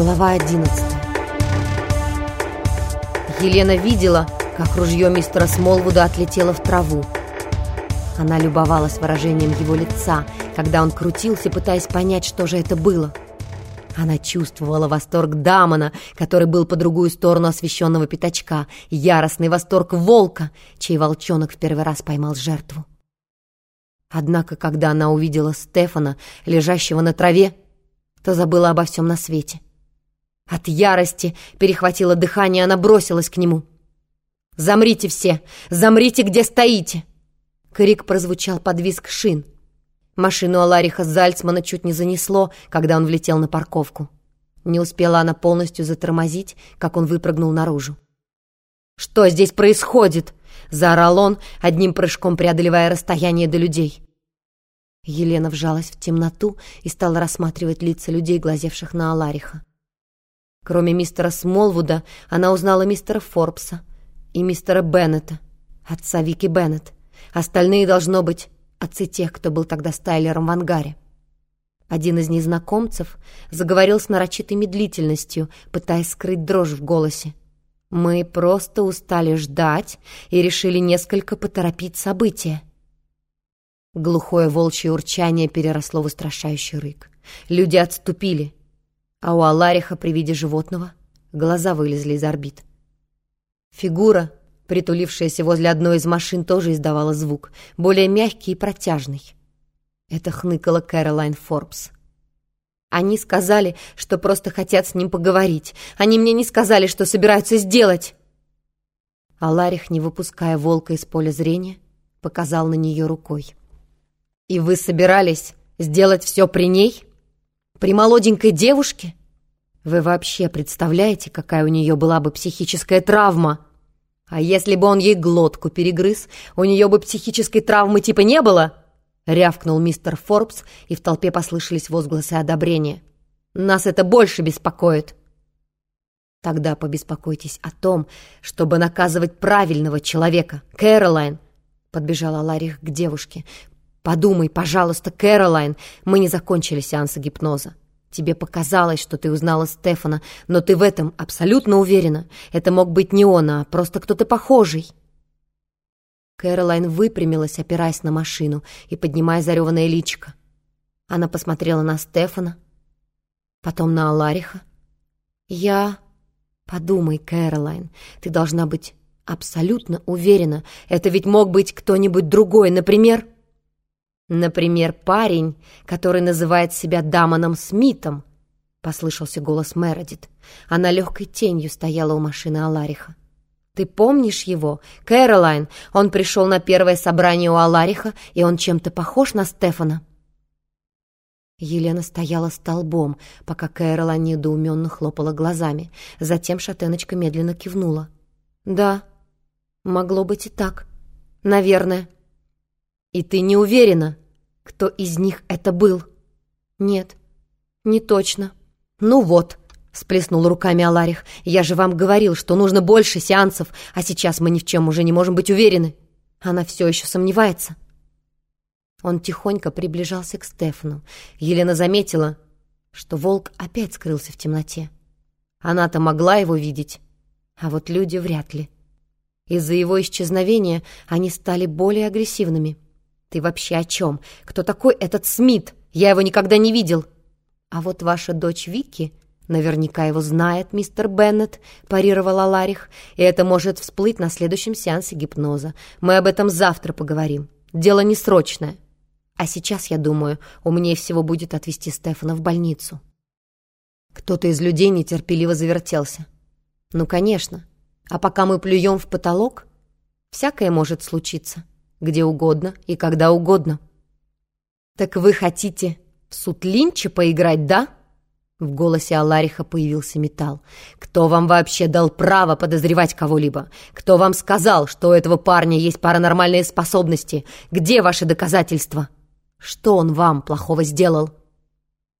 Глава 11 Елена видела, как ружье мистера Смолвуда отлетело в траву. Она любовалась выражением его лица, когда он крутился, пытаясь понять, что же это было. Она чувствовала восторг Дамона, который был по другую сторону освещенного пятачка, яростный восторг волка, чей волчонок в первый раз поймал жертву. Однако, когда она увидела Стефана, лежащего на траве, то забыла обо всем на свете. От ярости перехватило дыхание, она бросилась к нему. «Замрите все! Замрите, где стоите!» Крик прозвучал под визг шин. Машину Алариха Зальцмана чуть не занесло, когда он влетел на парковку. Не успела она полностью затормозить, как он выпрыгнул наружу. «Что здесь происходит?» — заорал он, одним прыжком преодолевая расстояние до людей. Елена вжалась в темноту и стала рассматривать лица людей, глазевших на Алариха. Кроме мистера Смолвуда, она узнала мистера Форбса и мистера Беннета, отца Вики Беннет. Остальные, должно быть, отцы тех, кто был тогда стайлером в ангаре. Один из незнакомцев заговорил с нарочитой медлительностью, пытаясь скрыть дрожь в голосе. «Мы просто устали ждать и решили несколько поторопить события». Глухое волчье урчание переросло в устрашающий рык. Люди отступили, а у Алариха при виде животного глаза вылезли из орбит. Фигура, притулившаяся возле одной из машин, тоже издавала звук, более мягкий и протяжный. Это хныкала Кэролайн Форбс. Они сказали, что просто хотят с ним поговорить. Они мне не сказали, что собираются сделать. Аларих, не выпуская волка из поля зрения, показал на нее рукой. «И вы собирались сделать все при ней?» При молоденькой девушке? Вы вообще представляете, какая у нее была бы психическая травма? А если бы он ей глотку перегрыз, у нее бы психической травмы типа не было?» Рявкнул мистер Форбс, и в толпе послышались возгласы одобрения. «Нас это больше беспокоит!» «Тогда побеспокойтесь о том, чтобы наказывать правильного человека. Кэролайн!» Подбежала Ларих к девушке. Подумай, пожалуйста, Кэролайн, мы не закончили сеанса гипноза. Тебе показалось, что ты узнала Стефана, но ты в этом абсолютно уверена. Это мог быть не он, а просто кто-то похожий. Кэролайн выпрямилась, опираясь на машину и поднимая зареванное личико. Она посмотрела на Стефана, потом на Алариха. «Я...» «Подумай, Кэролайн, ты должна быть абсолютно уверена. Это ведь мог быть кто-нибудь другой, например...» «Например, парень, который называет себя Дамоном Смитом», — послышался голос Мередит. Она легкой тенью стояла у машины Алариха. «Ты помнишь его? Кэролайн. Он пришел на первое собрание у Алариха, и он чем-то похож на Стефана». Елена стояла столбом, пока Кэролайн недоуменно хлопала глазами. Затем шатеночка медленно кивнула. «Да, могло быть и так. Наверное». «И ты не уверена, кто из них это был?» «Нет, не точно». «Ну вот», — сплеснул руками Аларих, «я же вам говорил, что нужно больше сеансов, а сейчас мы ни в чем уже не можем быть уверены. Она все еще сомневается». Он тихонько приближался к Стефану. Елена заметила, что волк опять скрылся в темноте. Она-то могла его видеть, а вот люди вряд ли. Из-за его исчезновения они стали более агрессивными. «Ты вообще о чем? Кто такой этот Смит? Я его никогда не видел!» «А вот ваша дочь Вики наверняка его знает, мистер Беннет», — парировала Ларих, «и это может всплыть на следующем сеансе гипноза. Мы об этом завтра поговорим. Дело не срочное. А сейчас, я думаю, умнее всего будет отвезти Стефана в больницу». Кто-то из людей нетерпеливо завертелся. «Ну, конечно. А пока мы плюем в потолок, всякое может случиться» где угодно и когда угодно. «Так вы хотите в суд Линча поиграть, да?» В голосе Алариха появился металл. «Кто вам вообще дал право подозревать кого-либо? Кто вам сказал, что у этого парня есть паранормальные способности? Где ваши доказательства? Что он вам плохого сделал?»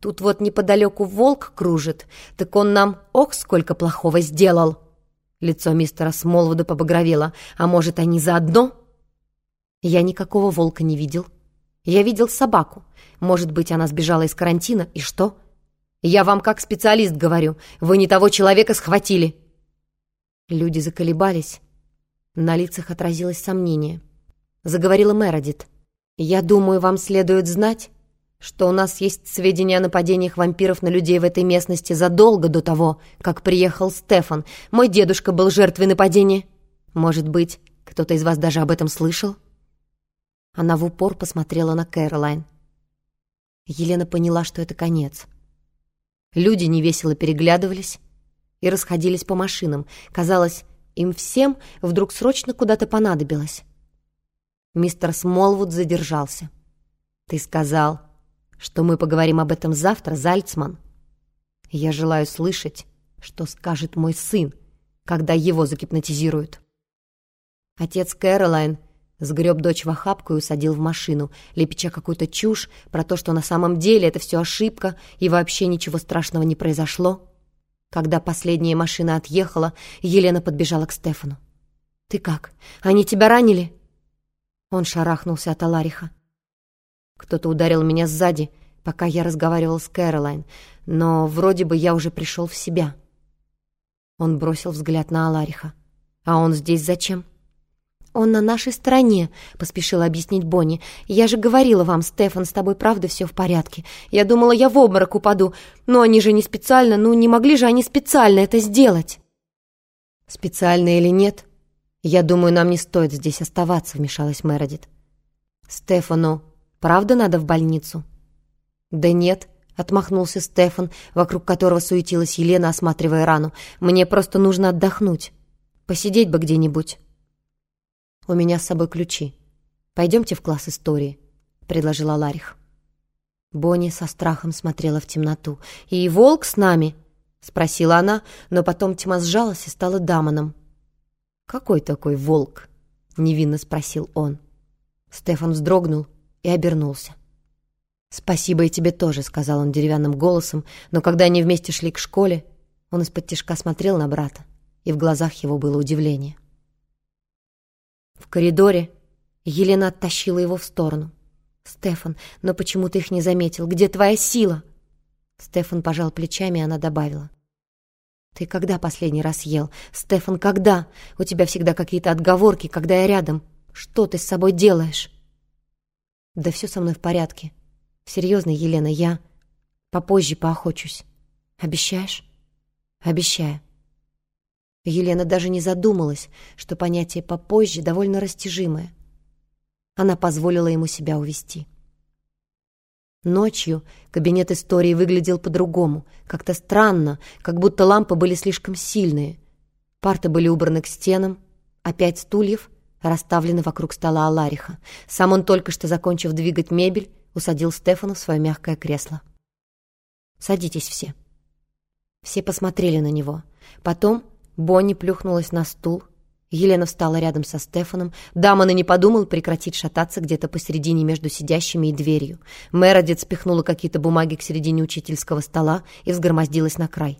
«Тут вот неподалеку волк кружит, так он нам, ох, сколько плохого сделал!» Лицо мистера Смолвуда побагровело. «А может, они заодно?» Я никакого волка не видел. Я видел собаку. Может быть, она сбежала из карантина, и что? Я вам как специалист говорю, вы не того человека схватили!» Люди заколебались. На лицах отразилось сомнение. Заговорила Мередит. «Я думаю, вам следует знать, что у нас есть сведения о нападениях вампиров на людей в этой местности задолго до того, как приехал Стефан. Мой дедушка был жертвой нападения. Может быть, кто-то из вас даже об этом слышал?» Она в упор посмотрела на Кэролайн. Елена поняла, что это конец. Люди невесело переглядывались и расходились по машинам. Казалось, им всем вдруг срочно куда-то понадобилось. Мистер Смолвуд задержался. «Ты сказал, что мы поговорим об этом завтра, Зальцман. Я желаю слышать, что скажет мой сын, когда его загипнотизируют». Отец Кэролайн Сгреб дочь в охапку и усадил в машину, лепеча какую-то чушь про то, что на самом деле это все ошибка и вообще ничего страшного не произошло. Когда последняя машина отъехала, Елена подбежала к Стефану. «Ты как? Они тебя ранили?» Он шарахнулся от Алариха. «Кто-то ударил меня сзади, пока я разговаривал с Кэролайн, но вроде бы я уже пришел в себя». Он бросил взгляд на Алариха. «А он здесь зачем?» «Он на нашей стороне», — поспешила объяснить Бонни. «Я же говорила вам, Стефан, с тобой правда все в порядке. Я думала, я в обморок упаду. Но они же не специально, ну не могли же они специально это сделать». «Специально или нет? Я думаю, нам не стоит здесь оставаться», — вмешалась Мередит. «Стефану правда надо в больницу?» «Да нет», — отмахнулся Стефан, вокруг которого суетилась Елена, осматривая рану. «Мне просто нужно отдохнуть. Посидеть бы где-нибудь». «У меня с собой ключи. Пойдемте в класс истории», — предложила Ларих. Бонни со страхом смотрела в темноту. «И волк с нами?» — спросила она, но потом тьма сжалась и стала Дамоном. «Какой такой волк?» — невинно спросил он. Стефан вздрогнул и обернулся. «Спасибо и тебе тоже», — сказал он деревянным голосом, но когда они вместе шли к школе, он из-под тишка смотрел на брата, и в глазах его было удивление. В коридоре Елена оттащила его в сторону. «Стефан, но почему ты их не заметил? Где твоя сила?» Стефан пожал плечами, и она добавила. «Ты когда последний раз ел? Стефан, когда? У тебя всегда какие-то отговорки, когда я рядом. Что ты с собой делаешь?» «Да все со мной в порядке. Серьезно, Елена, я попозже поохочусь. Обещаешь?» «Обещаю». Елена даже не задумалась, что понятие «попозже» довольно растяжимое. Она позволила ему себя увести. Ночью кабинет истории выглядел по-другому, как-то странно, как будто лампы были слишком сильные. Парты были убраны к стенам, а пять стульев расставлены вокруг стола Алариха. Сам он, только что закончив двигать мебель, усадил Стефана в свое мягкое кресло. «Садитесь все». Все посмотрели на него. Потом Бонни плюхнулась на стул. Елена встала рядом со Стефаном. Дамон и не подумал прекратить шататься где-то посередине между сидящими и дверью. Мередит спихнула какие-то бумаги к середине учительского стола и взгромоздилась на край.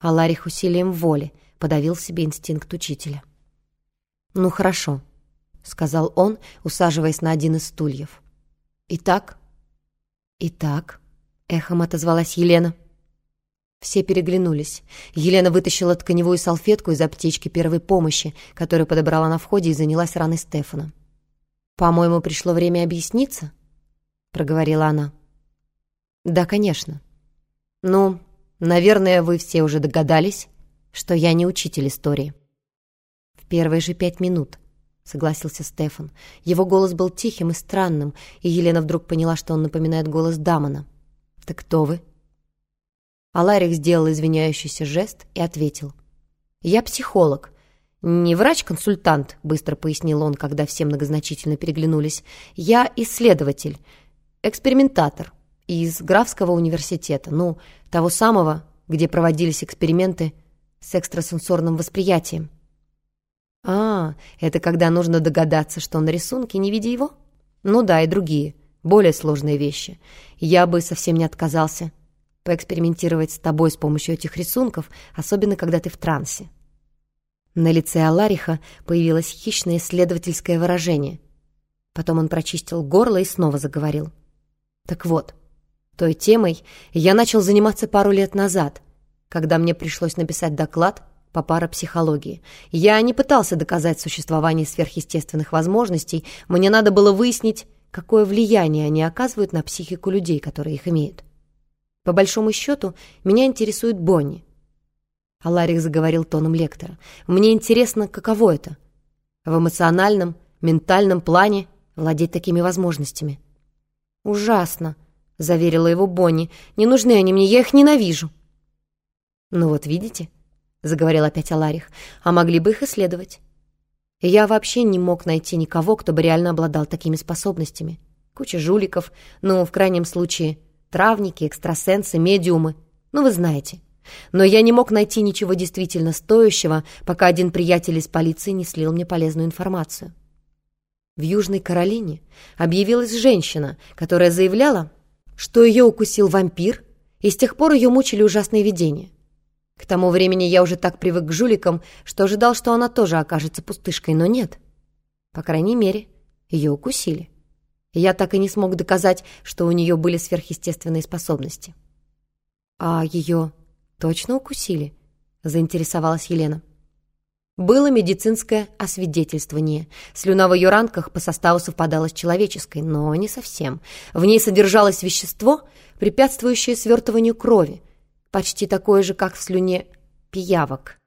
А Ларих усилием воли подавил себе инстинкт учителя. «Ну, хорошо», — сказал он, усаживаясь на один из стульев. «Итак?» «Итак», — эхом отозвалась Елена. Все переглянулись. Елена вытащила тканевую салфетку из аптечки первой помощи, которую подобрала на входе и занялась раной Стефана. «По-моему, пришло время объясниться», — проговорила она. «Да, конечно. Ну, наверное, вы все уже догадались, что я не учитель истории». «В первые же пять минут», — согласился Стефан. Его голос был тихим и странным, и Елена вдруг поняла, что он напоминает голос Дамона. «Так кто вы?» Аларик сделал извиняющийся жест и ответил. «Я психолог. Не врач-консультант», — быстро пояснил он, когда все многозначительно переглянулись. «Я исследователь, экспериментатор из Графского университета, ну, того самого, где проводились эксперименты с экстрасенсорным восприятием». «А, это когда нужно догадаться, что на рисунке, не видя его?» «Ну да, и другие, более сложные вещи. Я бы совсем не отказался» поэкспериментировать с тобой с помощью этих рисунков, особенно когда ты в трансе». На лице Алариха появилось хищное исследовательское выражение. Потом он прочистил горло и снова заговорил. «Так вот, Той темой я начал заниматься пару лет назад, когда мне пришлось написать доклад по парапсихологии. Я не пытался доказать существование сверхъестественных возможностей, мне надо было выяснить, какое влияние они оказывают на психику людей, которые их имеют. По большому счету, меня интересует Бонни. Аларик заговорил тоном лектора. «Мне интересно, каково это? В эмоциональном, ментальном плане владеть такими возможностями». «Ужасно», — заверила его Бонни. «Не нужны они мне, я их ненавижу». «Ну вот видите», — заговорил опять Аларих, «а могли бы их исследовать». Я вообще не мог найти никого, кто бы реально обладал такими способностями. Куча жуликов, ну, в крайнем случае, травники, экстрасенсы, медиумы. Ну, вы знаете. Но я не мог найти ничего действительно стоящего, пока один приятель из полиции не слил мне полезную информацию. В Южной Каролине объявилась женщина, которая заявляла, что ее укусил вампир, и с тех пор ее мучили ужасные видения. К тому времени я уже так привык к жуликам, что ожидал, что она тоже окажется пустышкой, но нет. По крайней мере, ее укусили. Я так и не смог доказать, что у нее были сверхъестественные способности. «А ее точно укусили?» — заинтересовалась Елена. Было медицинское освидетельствование. Слюна в ее ранках по составу совпадала с человеческой, но не совсем. В ней содержалось вещество, препятствующее свертыванию крови, почти такое же, как в слюне пиявок.